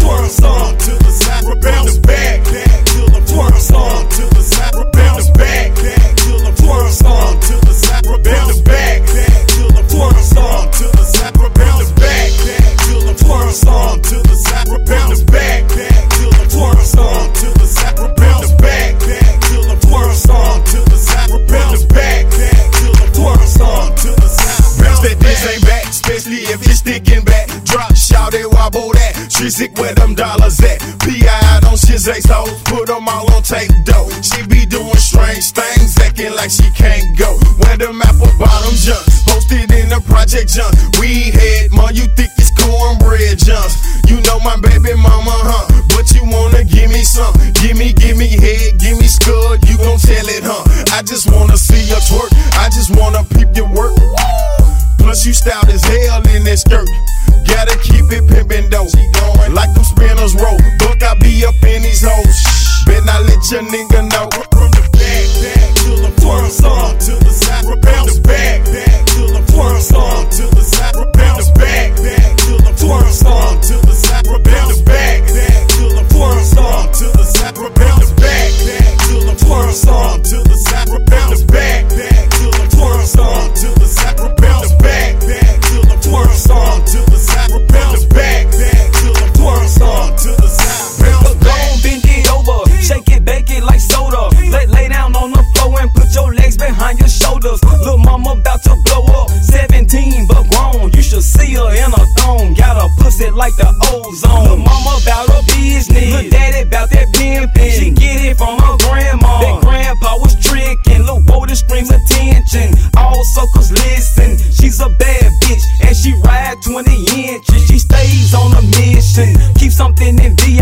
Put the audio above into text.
Twirl to the side, back, back till twirl to the side, back, back till twirl to the side, back, back till twirl to the side, back, back till twirl song. Dollars at? PI on shit hoes, put them all on tape dough. She be doing strange things, acting like she can't go. When the apple bottom jump, posted in the project jump. We head, ma, you think it's cornbread jumps. You know my baby mama, huh? But you wanna give me some. Give me, give me head, give me scud, you gon' tell it, huh? I just wanna see your twerk, I just wanna peep your work. Plus you stout as hell in that skirt. Gotta keep it pimpin' though. Like them spinners roll. Look, I be up in these hoes. Bet I let your nigga know. From the back, back to the front, song to the side. Like the ozone. Little mama about her business, little daddy about that pimpin'. She get it from her grandma. That grandpa was trickin', little Woda screams attention. All suckers listen. She's a bad bitch and she ride 20 inches. She stays on a mission. Keep something in VIP